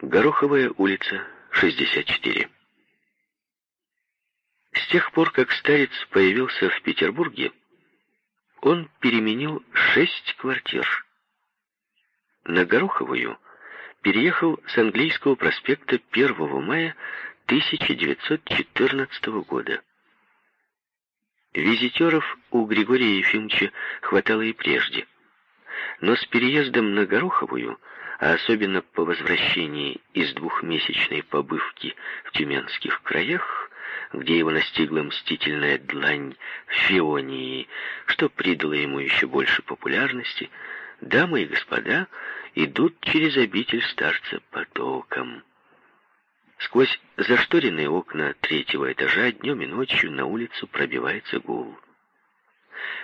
Гороховая улица, 64. С тех пор, как старец появился в Петербурге, он переменил шесть квартир. На Гороховую переехал с английского проспекта 1 мая 1914 года. Визитеров у Григория Ефимовича хватало и прежде. Но с переездом на Гороховую, а особенно по возвращении из двухмесячной побывки в тюменских краях, где его настигла мстительная длань Фионии, что придало ему еще больше популярности, дамы и господа идут через обитель старца потоком. Сквозь зашторенные окна третьего этажа днем и ночью на улицу пробивается гул.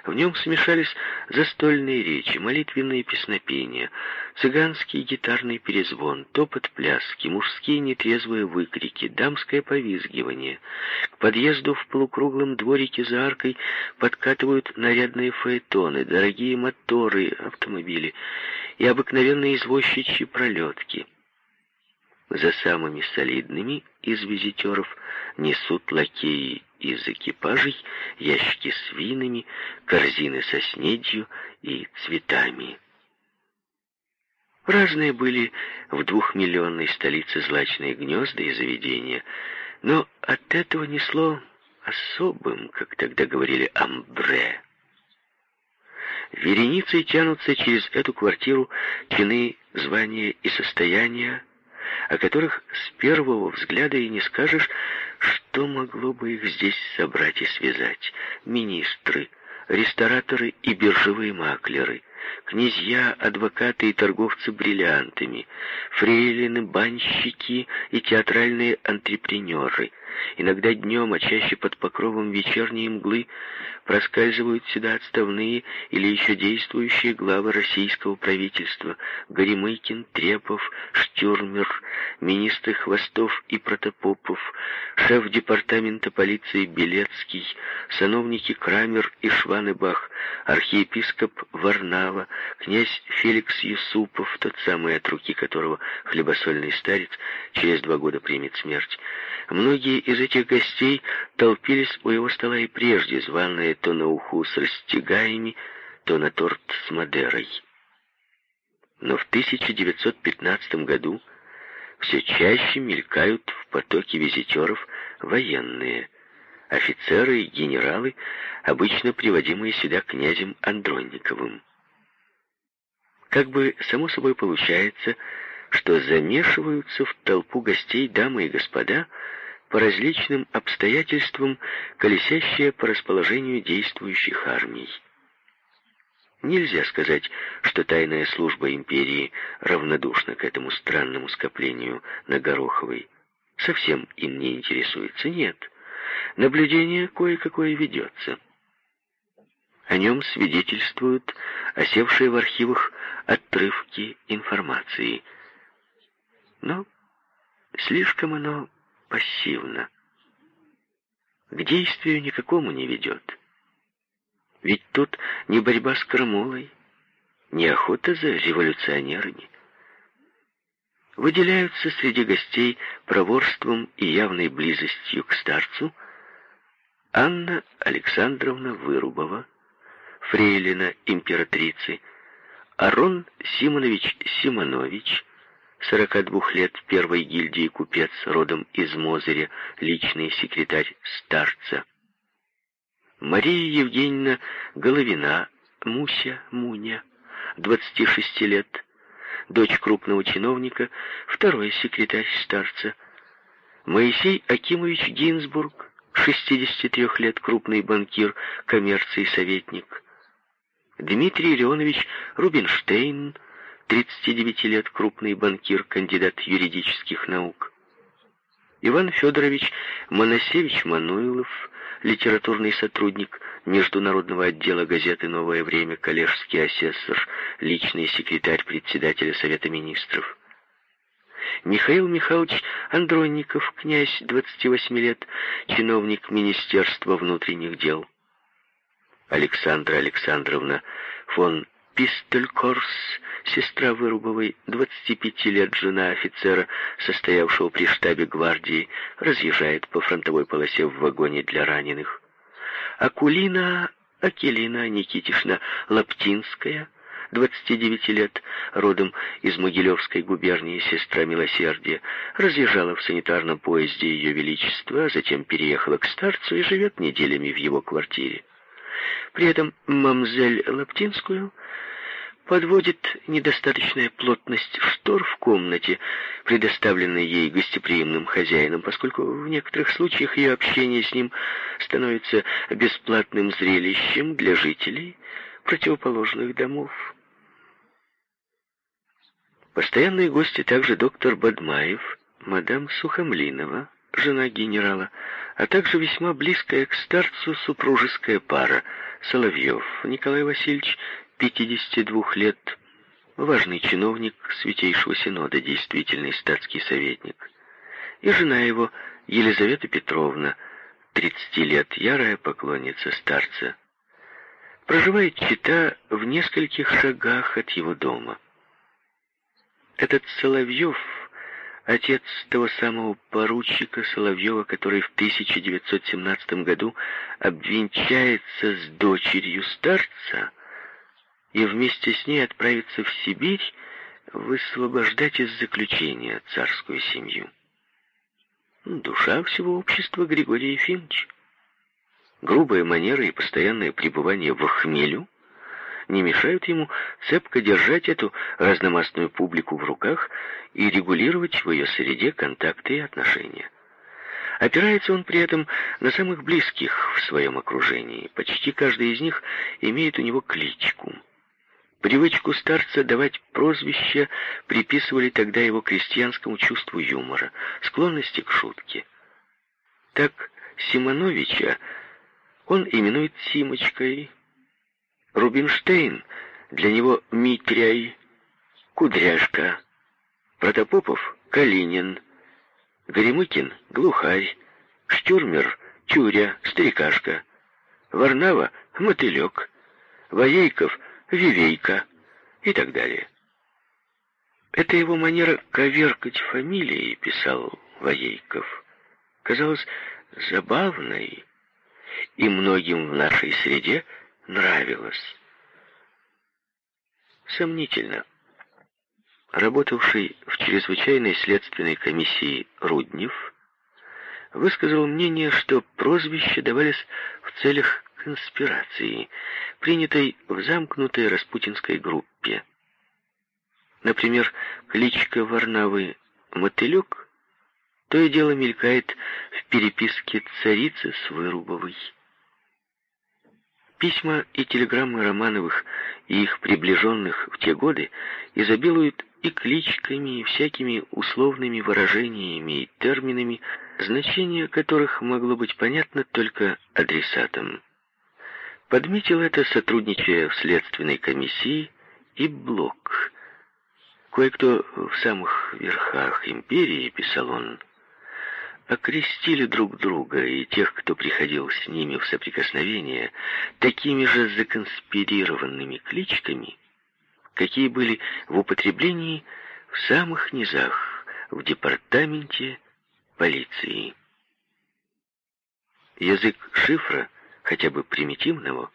В нем смешались застольные речи, молитвенные песнопения, цыганский гитарный перезвон, топот пляски, мужские нетрезвые выкрики, дамское повизгивание. К подъезду в полукруглом дворике за аркой подкатывают нарядные фаэтоны, дорогие моторы, автомобили и обыкновенные извозчичьи пролетки. За самыми солидными из визитеров несут лакеи из экипажей ящики с винами, корзины со снедью и цветами. Разные были в двухмиллионной столице злачные гнезда и заведения, но от этого несло особым, как тогда говорили, амбре. Вереницей тянутся через эту квартиру чины, звания и состояния, о которых с первого взгляда и не скажешь, что могло бы их здесь собрать и связать. Министры, рестораторы и биржевые маклеры, князья, адвокаты и торговцы бриллиантами, фрейлины, банщики и театральные антрепренеры. Иногда днем, а чаще под покровом вечерней мглы, проскальзывают сюда отставные или еще действующие главы российского правительства Горемыкин, Трепов, Штюрмер, министры Хвостов и Протопопов, шеф департамента полиции Белецкий, сановники Крамер и Шванебах, архиепископ Варнава, князь Феликс Юсупов, тот самый, от руки которого хлебосольный старец через два года примет смерть. Многие из этих гостей толпились у его стола и прежде, званые то на уху с растягаями, то на торт с Мадерой. Но в 1915 году все чаще мелькают в потоке визитеров военные, офицеры и генералы, обычно приводимые сюда князем Андронниковым. Как бы само собой получается, что замешиваются в толпу гостей дамы и господа, по различным обстоятельствам, колесящая по расположению действующих армий. Нельзя сказать, что тайная служба империи равнодушна к этому странному скоплению на Гороховой. Совсем им не интересуется, нет. Наблюдение кое-какое ведется. О нем свидетельствуют осевшие в архивах отрывки информации. Но слишком оно пассивно. К действию никакому не ведет. Ведь тут не борьба с крамолой, не охота за революционерами. Выделяются среди гостей проворством и явной близостью к старцу Анна Александровна Вырубова, фрейлина императрицы, Арон Симонович Симонович, 42 лет первой гильдии купец, родом из Мозыря, личный секретарь старца. Мария Евгеньевна Головина, Муся, Муня, 26 лет, дочь крупного чиновника, второй секретарь старца. Моисей Акимович Гинзбург, 63 лет, крупный банкир, коммерции советник. Дмитрий Леонович Рубинштейн, 39 лет, крупный банкир, кандидат юридических наук. Иван Федорович Моносевич Мануилов, литературный сотрудник Международного отдела газеты «Новое время», коллежский асессор, личный секретарь председателя Совета министров. Михаил Михайлович Андронников, князь, 28 лет, чиновник Министерства внутренних дел. Александра Александровна фон Пистолькорс, сестра Вырубовой, 25 лет жена офицера, состоявшего при штабе гвардии, разъезжает по фронтовой полосе в вагоне для раненых. Акулина Акелина Никитишна Лаптинская, 29 лет, родом из Могилевской губернии, сестра Милосердия, разъезжала в санитарном поезде Ее Величества, а затем переехала к старцу и живет неделями в его квартире. При этом мамзель Лаптинскую подводит недостаточная плотность штор в комнате, предоставленной ей гостеприимным хозяином, поскольку в некоторых случаях ее общение с ним становится бесплатным зрелищем для жителей противоположных домов. Постоянные гости также доктор Бадмаев, мадам Сухомлинова, жена генерала, а также весьма близкая к старцу супружеская пара Соловьев Николай Васильевич, 52 лет, важный чиновник Святейшего Синода, действительный статский советник, и жена его Елизавета Петровна, 30 лет, ярая поклонница старца. Проживает чита в нескольких шагах от его дома. Этот Соловьев, отец того самого поручика Соловьева, который в 1917 году обвенчается с дочерью старца и вместе с ней отправится в Сибирь высвобождать из заключения царскую семью. Душа всего общества Григория Ефимовича. Грубая манера и постоянное пребывание в хмелю не мешают ему цепко держать эту разномастную публику в руках и регулировать в ее среде контакты и отношения. Опирается он при этом на самых близких в своем окружении. Почти каждый из них имеет у него кличку. Привычку старца давать прозвища приписывали тогда его крестьянскому чувству юмора, склонности к шутке. Так Симоновича он именует Симочкой, Рубинштейн для него Митряй, Кудряшка, Протопопов — Калинин, Горемыкин — Глухарь, Штюрмер — Тюря, Старикашка, Варнава — Мотылек, Воейков — Вивейка и так далее. Это его манера коверкать фамилии, писал Воейков, казалось забавной, и многим в нашей среде — нравилось. Сомнительно. Работавший в чрезвычайной следственной комиссии Руднев высказал мнение, что прозвища давались в целях конспирации, принятой в замкнутой распутинской группе. Например, кличка Варнавы «Мотылек» то и дело мелькает в переписке царицы с Вырубовой. Письма и телеграммы Романовых и их приближенных в те годы изобилуют и кличками, и всякими условными выражениями и терминами, значение которых могло быть понятно только адресатам. Подметил это, сотрудничая в следственной комиссии, и Блок. Кое-кто в самых верхах империи, писал он, окрестили друг друга и тех, кто приходил с ними в соприкосновение, такими же законспирированными кличками, какие были в употреблении в самых низах, в департаменте полиции. Язык шифра, хотя бы примитивного,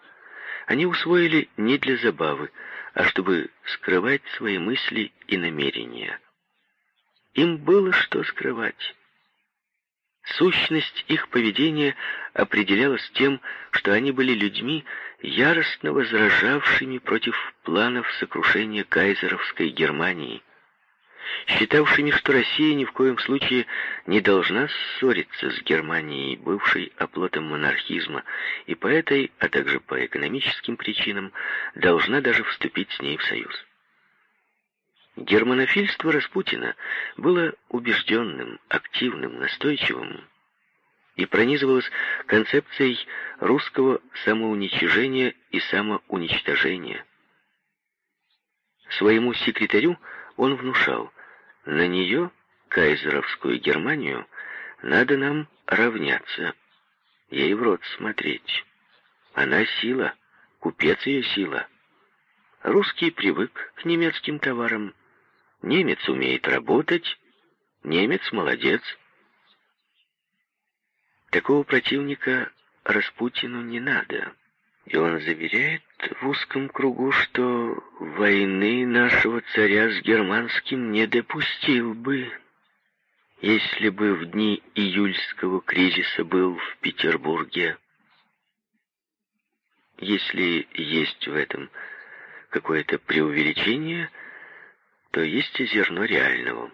они усвоили не для забавы, а чтобы скрывать свои мысли и намерения. Им было что скрывать. Сущность их поведения определялась тем, что они были людьми, яростно возражавшими против планов сокрушения кайзеровской Германии, считавшими, что Россия ни в коем случае не должна ссориться с Германией, бывшей оплотом монархизма, и по этой, а также по экономическим причинам, должна даже вступить с ней в союз. Германофильство Распутина было убежденным, активным, настойчивым и пронизывалось концепцией русского самоуничижения и самоуничтожения. Своему секретарю он внушал, на нее, кайзеровскую Германию, надо нам равняться, ей в рот смотреть. Она сила, купец ее сила. Русский привык к немецким товарам. Немец умеет работать. Немец молодец. Такого противника Распутину не надо. И он заверяет в узком кругу, что войны нашего царя с германским не допустил бы, если бы в дни июльского кризиса был в Петербурге. Если есть в этом какое-то преувеличение, то есть и зерно реального.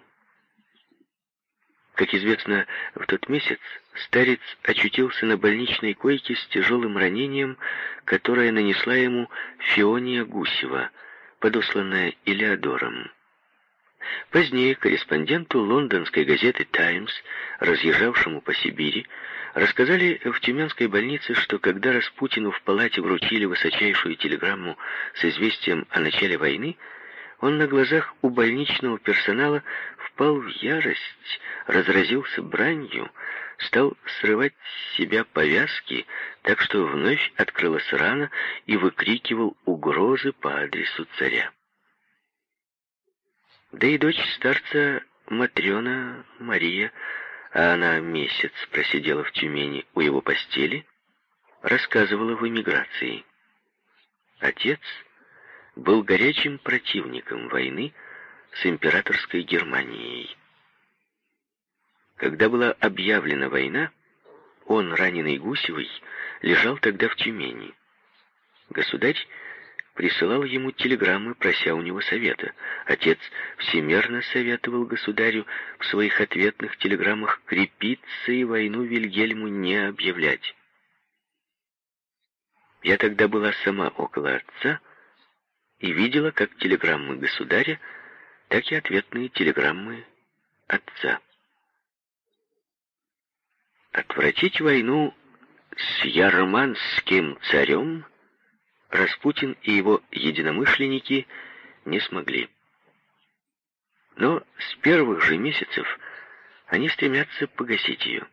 Как известно, в тот месяц старец очутился на больничной койке с тяжелым ранением, которое нанесла ему Фиония Гусева, подосланная Илеодором. Позднее корреспонденту лондонской газеты «Таймс», разъезжавшему по Сибири, рассказали в Тюменской больнице, что когда Распутину в палате вручили высочайшую телеграмму с известием о начале войны, он на глазах у больничного персонала впал в ярость, разразился бранью, стал срывать с себя повязки, так что вновь открылась рана и выкрикивал угрозы по адресу царя. Да и дочь старца Матрена Мария, а она месяц просидела в Тюмени у его постели, рассказывала в эмиграции. Отец был горячим противником войны с императорской Германией. Когда была объявлена война, он, раненый Гусевой, лежал тогда в Тюмени. Государь присылал ему телеграммы, прося у него совета. Отец всемерно советовал государю в своих ответных телеграммах крепиться и войну Вильгельму не объявлять. Я тогда была сама около отца и видела как телеграммы государя, так и ответные телеграммы отца. Отвратить войну с ярманским царем Распутин и его единомышленники не смогли. Но с первых же месяцев они стремятся погасить ее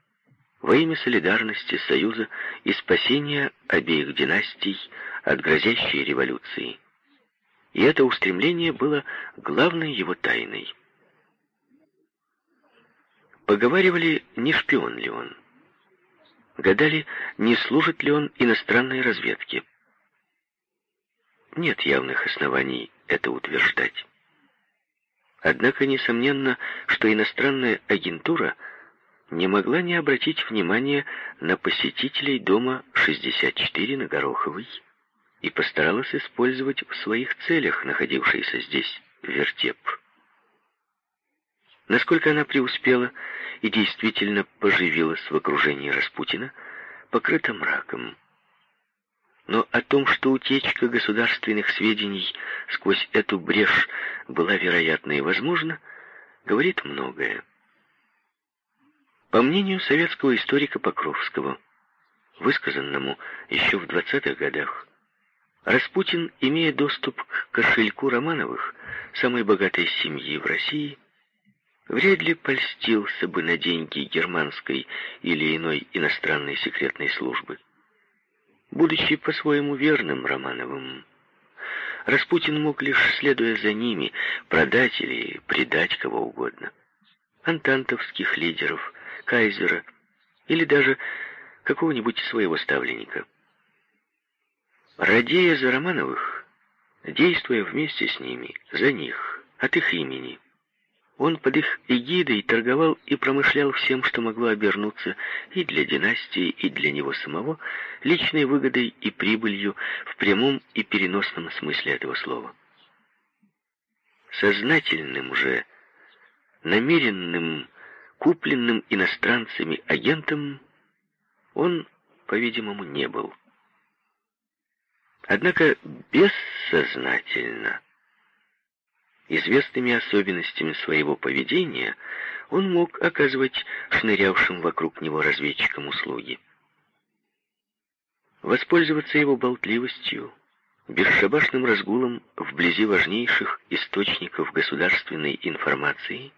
во имя солидарности, союза и спасения обеих династий от грозящей революции. И это устремление было главной его тайной. Поговаривали, не шпион ли он. Гадали, не служит ли он иностранной разведке. Нет явных оснований это утверждать. Однако, несомненно, что иностранная агентура не могла не обратить внимания на посетителей дома 64 на Гороховой и постаралась использовать в своих целях находившийся здесь вертеп. Насколько она преуспела и действительно поживилась в окружении Распутина, покрыта мраком. Но о том, что утечка государственных сведений сквозь эту брешь была вероятна и возможна, говорит многое. По мнению советского историка Покровского, высказанному еще в 20-х годах, Распутин, имея доступ к кошельку Романовых, самой богатой семьи в России, вряд ли польстился бы на деньги германской или иной иностранной секретной службы. Будучи по-своему верным Романовым, Распутин мог лишь, следуя за ними, продать или предать кого угодно. Антантовских лидеров, кайзера или даже какого-нибудь своего ставленника. Радея за Романовых, действуя вместе с ними, за них, от их имени, он под их эгидой торговал и промышлял всем, что могло обернуться и для династии, и для него самого, личной выгодой и прибылью в прямом и переносном смысле этого слова. Сознательным же, намеренным, купленным иностранцами агентом он, по-видимому, не был. Однако бессознательно, известными особенностями своего поведения, он мог оказывать шнырявшим вокруг него разведчикам услуги. Воспользоваться его болтливостью, бесшабашным разгулом вблизи важнейших источников государственной информации,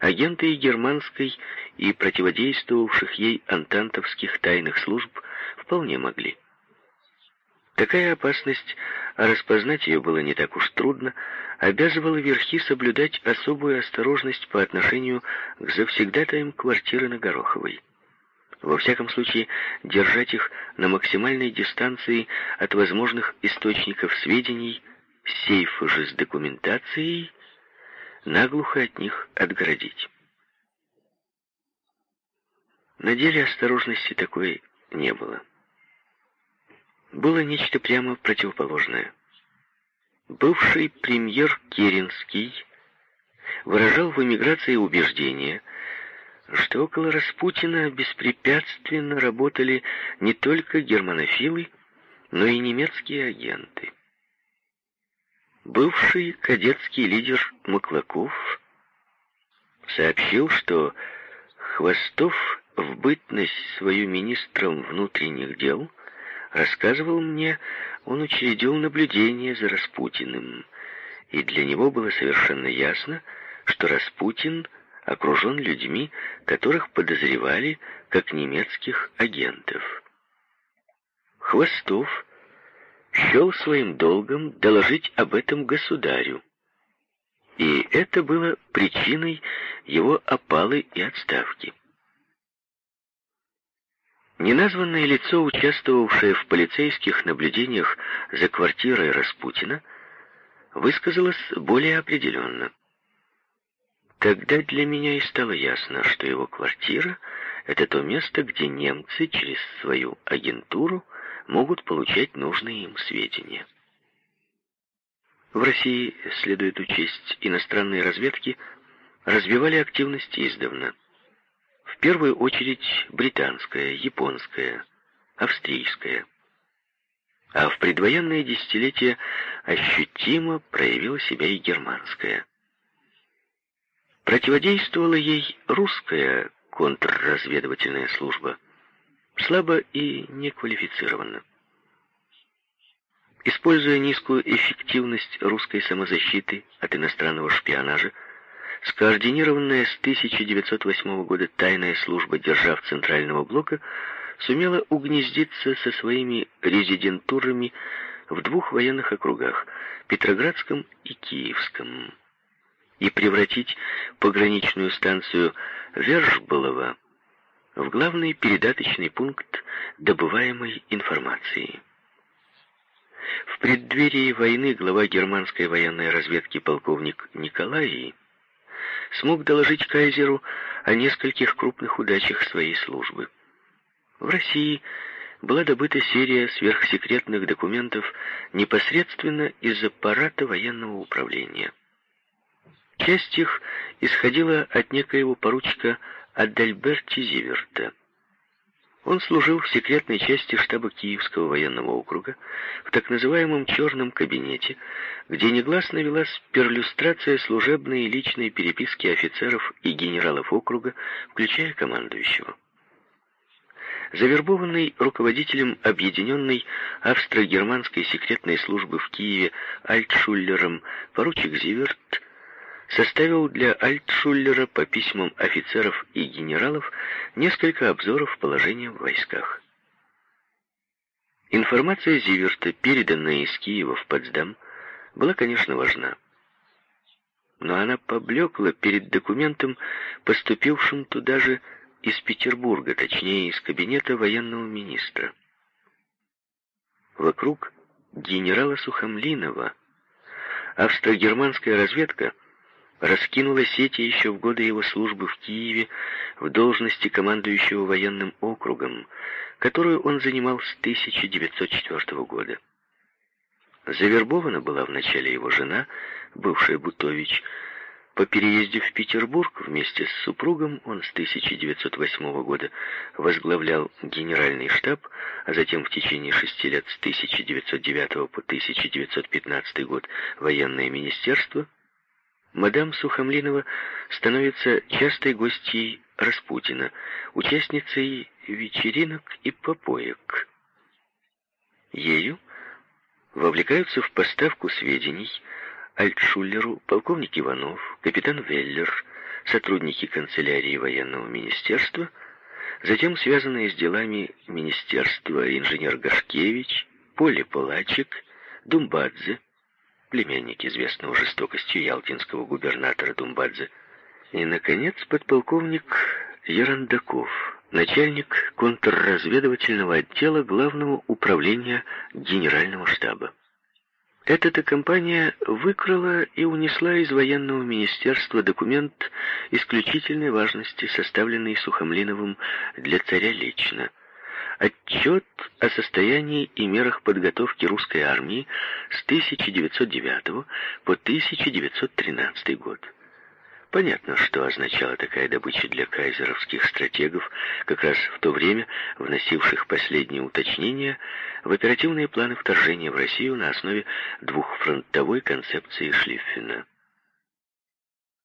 агенты и германской и противодействовавших ей антантовских тайных служб вполне могли. Такая опасность, а распознать ее было не так уж трудно, обязывала верхи соблюдать особую осторожность по отношению к завсегдатаям квартиры на Гороховой. Во всяком случае, держать их на максимальной дистанции от возможных источников сведений, сейфы же с документацией, наглухо от них отгородить. На деле осторожности такой не было. Было нечто прямо противоположное. Бывший премьер Керенский выражал в эмиграции убеждение, что около Распутина беспрепятственно работали не только германофилы, но и немецкие агенты. Бывший кадетский лидер Маклаков сообщил, что Хвостов в бытность свою министром внутренних дел рассказывал мне, он учредил наблюдение за Распутиным, и для него было совершенно ясно, что Распутин окружен людьми, которых подозревали как немецких агентов. Хвостов счел своим долгом доложить об этом государю, и это было причиной его опалы и отставки. Неназванное лицо, участвовавшее в полицейских наблюдениях за квартирой Распутина, высказалось более определенно. Тогда для меня и стало ясно, что его квартира — это то место, где немцы через свою агентуру могут получать нужные им сведения. В России, следует учесть, иностранные разведки развивали активность издавна — в первую очередь британская, японская, австрийская. А в предвоенные десятилетия ощутимо проявила себя и германская. Противодействовала ей русская контрразведывательная служба, слабо и неквалифицированно. Используя низкую эффективность русской самозащиты от иностранного шпионажа, Скоординированная с 1908 года тайная служба держав Центрального блока сумела угнездиться со своими резидентурами в двух военных округах – Петроградском и Киевском и превратить пограничную станцию Вержболова в главный передаточный пункт добываемой информации. В преддверии войны глава германской военной разведки полковник Николай смог доложить кайзеру о нескольких крупных удачах своей службы. В России была добыта серия сверхсекретных документов непосредственно из аппарата военного управления. Часть их исходила от некоего поручика Адальберти Зиверта – он служил в секретной части штаба Киевского военного округа, в так называемом «черном кабинете», где негласно велась перлюстрация служебной и личной переписки офицеров и генералов округа, включая командующего. Завербованный руководителем объединенной австро-германской секретной службы в Киеве Альтшуллером поручик Зиверт составил для Альтшуллера по письмам офицеров и генералов несколько обзоров положения в войсках. Информация Зиверта, переданная из Киева в Потсдам, была, конечно, важна. Но она поблекла перед документом, поступившим туда же из Петербурга, точнее, из кабинета военного министра. Вокруг генерала Сухомлинова австро-германская разведка — раскинула сети еще в годы его службы в Киеве в должности командующего военным округом, которую он занимал с 1904 года. Завербована была вначале его жена, бывшая Бутович. По переезде в Петербург вместе с супругом он с 1908 года возглавлял генеральный штаб, а затем в течение шести лет с 1909 по 1915 год военное министерство – Мадам Сухомлинова становится частой гостьей Распутина, участницей вечеринок и попоек. Ею вовлекаются в поставку сведений Альтшуллеру, полковник Иванов, капитан Веллер, сотрудники канцелярии военного министерства, затем связанные с делами министерства инженер Гашкевич, Поле Палачик, Думбадзе, племянник известного жестокостью ялтинского губернатора Думбадзе, и, наконец, подполковник Ерандаков, начальник контрразведывательного отдела Главного управления Генерального штаба. Эта-то компания выкрала и унесла из военного министерства документ исключительной важности, составленный Сухомлиновым для царя лично. Отчет о состоянии и мерах подготовки русской армии с 1909 по 1913 год. Понятно, что означала такая добыча для кайзеровских стратегов, как раз в то время вносивших последние уточнения в оперативные планы вторжения в Россию на основе двухфронтовой концепции Шлиффена.